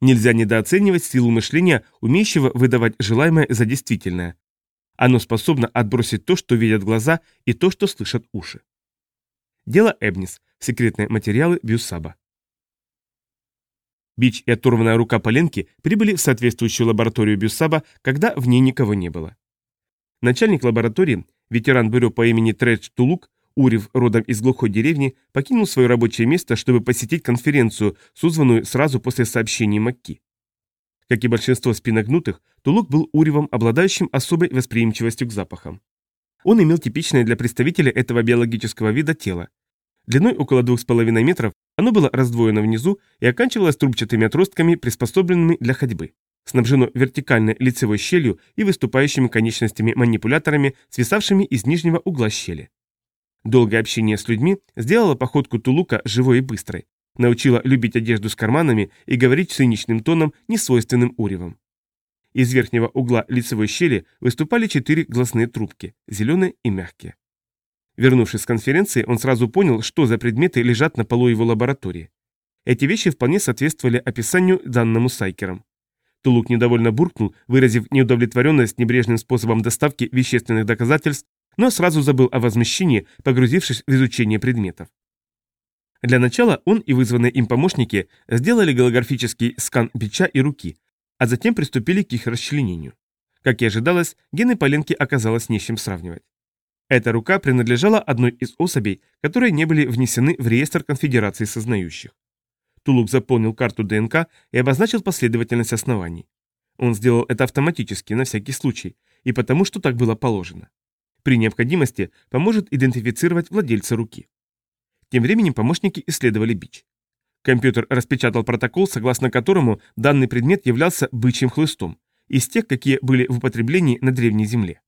Нельзя недооценивать силу мышления, умеющего выдавать желаемое за действительное. Оно способно отбросить то, что видят глаза, и то, что слышат уши. Дело Эбнис. Секретные материалы Бьюсаба. Бич и оторванная рука Поленки прибыли в соответствующую лабораторию Бюссаба, когда в ней никого не было. Начальник лаборатории, ветеран бюро по имени Тредж Тулук, Урив, родом из глухой деревни, покинул свое рабочее место, чтобы посетить конференцию, созванную сразу после сообщений Макки. Как и большинство спиногнутых, Тулук был Уривом, обладающим особой восприимчивостью к запахам. Он имел типичное для представителя этого биологического вида тело. Длиной около 2,5 метров оно было раздвоено внизу и оканчивалось трубчатыми отростками, приспособленными для ходьбы. Снабжено вертикальной лицевой щелью и выступающими конечностями-манипуляторами, свисавшими из нижнего угла щели. Долгое общение с людьми сделало походку Тулука живой и быстрой, научило любить одежду с карманами и говорить циничным тоном, несвойственным уревом. Из верхнего угла лицевой щели выступали четыре глазные трубки, зеленые и мягкие. Вернувшись с конференции, он сразу понял, что за предметы лежат на полу его лаборатории. Эти вещи вполне соответствовали описанию данному Сайкером. Тулук недовольно буркнул, выразив неудовлетворенность небрежным способом доставки вещественных доказательств, но сразу забыл о возмещении, погрузившись в изучение предметов. Для начала он и вызванные им помощники сделали голографический скан бича и руки, а затем приступили к их расчленению. Как и ожидалось, гены Поленки оказалось не с чем сравнивать. Эта рука принадлежала одной из особей, которые не были внесены в реестр конфедерации сознающих. Тулук заполнил карту ДНК и обозначил последовательность оснований. Он сделал это автоматически, на всякий случай, и потому, что так было положено. При необходимости поможет идентифицировать владельца руки. Тем временем помощники исследовали бич. Компьютер распечатал протокол, согласно которому данный предмет являлся бычьим хлыстом, из тех, какие были в употреблении на Древней Земле.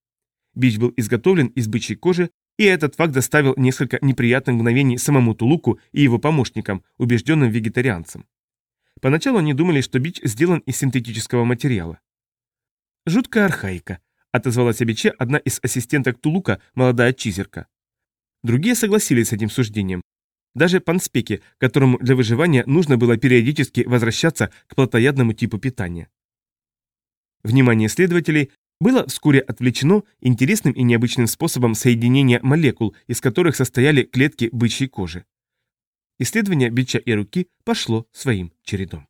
Бич был изготовлен из бычьей кожи, и этот факт доставил несколько неприятных мгновений самому Тулуку и его помощникам, убежденным вегетарианцам. Поначалу они думали, что бич сделан из синтетического материала. «Жуткая архаика», — отозвалась о одна из ассистенток Тулука, молодая чизерка. Другие согласились с этим суждением. Даже панспеки, которому для выживания нужно было периодически возвращаться к плотоядному типу питания. Внимание исследователей было вскоре отвлечено интересным и необычным способом соединения молекул, из которых состояли клетки бычьей кожи. Исследование бича и руки пошло своим чередом.